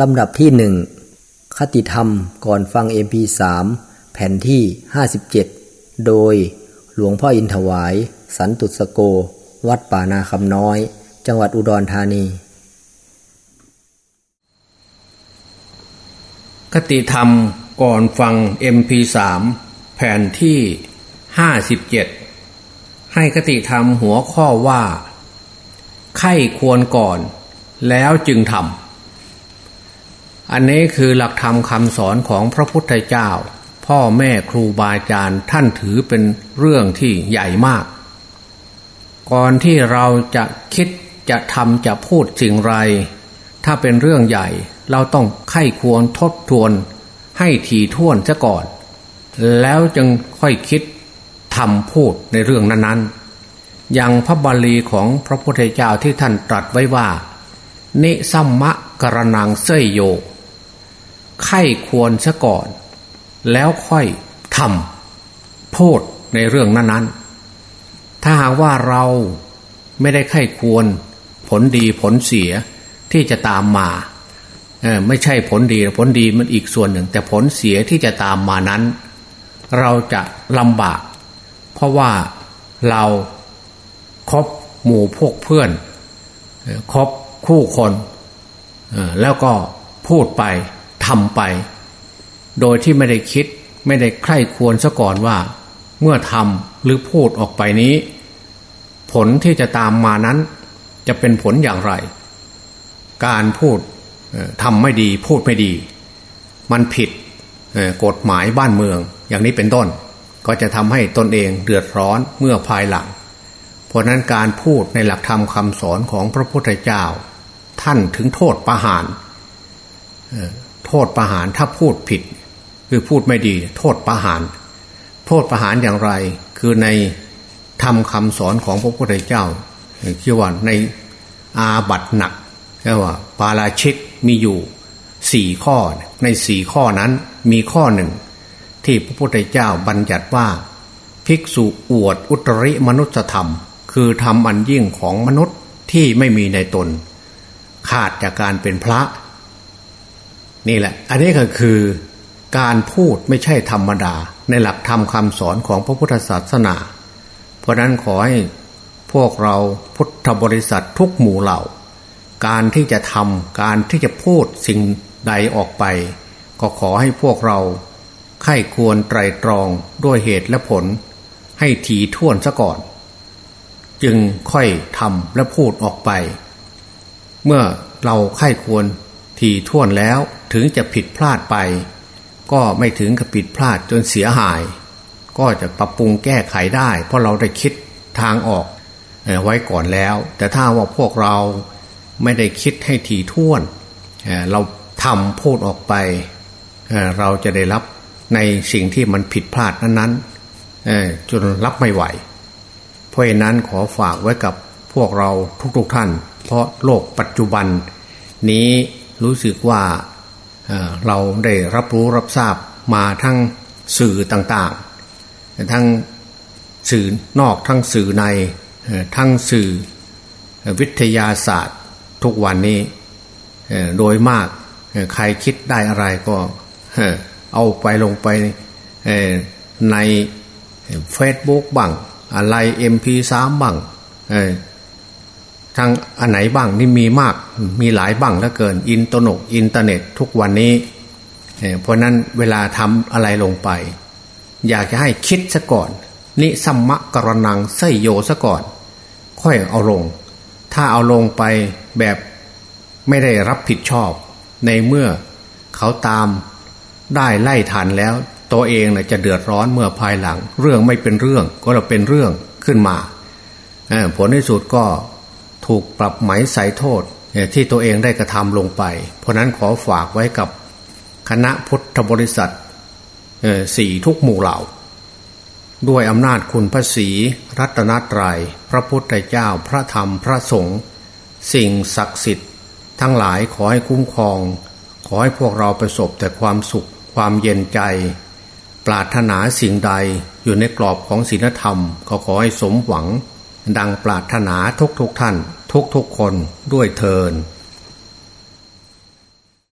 ลำดับที่หนึ่งคติธรรมก่อนฟัง MP3 แผ่นที่ 57 โดยหลวงพ่ออินถวาย สันตุสโก วัดป่านาคำน้อย จังหวัดอุดรธานี คติธรรมก่อนฟัง MP3 แผ่นที่ 57 ให้คติธรรมหัวข้อว่า ไข้ควรก่อน แล้วจึงทำ อันนี้คือหลักธรรมคำสอนของพระพุทธเจ้า พ่อแม่ครูบาอาจารย์ท่านถือเป็นเรื่องที่ใหญ่มาก ก่อนที่เราจะคิดจะทำจะพูดสิ่งไร ถ้าเป็นเรื่องใหญ่เราต้องไข้ควรทบทวน ให้ถี่ถ้วนซะก่อน แล้วจึงค่อยคิดทำพูดในเรื่องนั้นๆ อย่างพระบาลีของพระพุทธเจ้าที่ท่านตรัสไว้ว่า นิสัมมะกรนังเสยโย ไข้ควรซะก่อน แล้วค่อยทำพูดในเรื่องนั้นๆ ถ้าหากว่าเราไม่ได้ไข้ควรผลดีผลเสียที่จะตามมาไม่ใช่ผลดีผลดีมันอีกส่วนหนึ่ง แต่ผลเสียที่จะตามมานั้น เราจะลำบาก เพราะว่าเราครบหมู่พวกเพื่อนครบคู่คนแล้วก็พูดไป ทำไป โดยที่ไม่ได้คิดไม่ได้ใคร่ควรซะก่อนว่า เมื่อทำหรือพูดออกไปนี้ ผลที่จะตามมานั้น จะเป็นผลอย่างไร การพูดทำไม่ดีพูดไม่ดี มันผิดกฎหมายบ้านเมืองอย่างนี้เป็นต้น ก็จะทำให้ตนเองเดือดร้อนเมื่อภายหลัง เพราะนั้นการพูดในหลักธรรมคำสอนของพระพุทธเจ้า ท่านถึงโทษประหาร โทษประหารถ้าพูดผิด คือพูดไม่ดี โทษประหาร โทษประหารอย่างไร คือในทำคำสอนของพระพุทธเจ้าคือว่าในอาบัตหนักเรียกว่า ปาราชิกมีอยู่สี่ข้อ ในสี่ข้อนั้นมีข้อหนึ่ง ที่พระพุทธเจ้าบัญญัติว่า ภิกษุอวดอุตริมนุษธรรม คือทำอันยิ่งของมนุษย์ที่ไม่มีในตน ขาดจากการเป็นพระ นี่แหละ อันนี้ก็คือการพูดไม่ใช่ธรรมดา ในหลักธรรมคำสอนของพระพุทธศาสนา เพราะนั้นขอให้พวกเราพุทธบริษัททุกหมู่เหล่า การที่จะทำการที่จะพูดสิ่งใดออกไป ก็ขอให้พวกเราไข้ควรไตรตรองด้วยเหตุและผล ให้ถีท่วนซะก่อน จึงค่อยทำและพูดออกไป เมื่อเราไข้ควร ถี่ถ้วนแล้วถึงจะผิดพลาดไป ก็ไม่ถึงกับผิดพลาดจนเสียหาย ก็จะปรับปรุงแก้ไขได้ เพราะเราได้คิดทางออกไว้ก่อนแล้ว แต่ถ้าว่าพวกเราไม่ได้คิดให้ถี่ถ้วนเราทำพูดออกไป เราจะได้รับในสิ่งที่มันผิดพลาดนั้นๆจนรับไม่ไหว เพราะนั้นขอฝากไว้กับพวกเราทุกๆทท่าน เพราะโลกปัจจุบันนี้ รู้สึกว่าเราได้รับรู้รับทราบมาทั้งสื่อต่างๆ ทั้งสื่อนอกทั้งสื่อในทั้งสื่อวิทยาศาสตร์ ทุกวันนี้โดยมากใครคิดได้อะไรก็เอาไปลงไปในเฟซบุ๊กบ้างอะไรเอ็มพีสามบ้าง ทางอันไหนบ้างนี่มีมากมีหลายบ้างแล้วเกิน อินเทอร์เน็ตอินเทอร์เน็ตทุกวันนี้เพราะนั้นเวลาทำอะไรลงไป อยากจะให้คิดซะก่อน นิสัมมะ กะระณัง เสยโยซะก่อน ค่อยเอาลง ถ้าเอาลงไปแบบไม่ได้รับผิดชอบ ในเมื่อเขาตามได้ไล่ทันแล้ว ตัวเองนะจะเดือดร้อนเมื่อภายหลัง เรื่องไม่เป็นเรื่องก็จะเป็นเรื่องขึ้นมาผลที่สุดก็ ถูกปรับไหมใส่โทษที่ตัวเองได้กระทำลงไป เพราะนั้นขอฝากไว้กับคณะพุทธบริษัทสี่ทุกหมู่เหล่า ด้วยอำนาจคุณพระศีรัตนตรยัย พระพุทธเจ้าพระธรรมพระสงฆ์สิ่งศักดิ์สิทธิ์ ทั้งหลายขอให้คุ้มครอง ขอให้พวกเราประสบแต่ความสุขความเย็นใจ ปรารถนาสิ่งใดอยู่ในกรอบของศีลธรรมก็ขอให้สมหวัง ดังปรารถนาทุกทุกท่าน ทุกทุกคนด้วยเทิน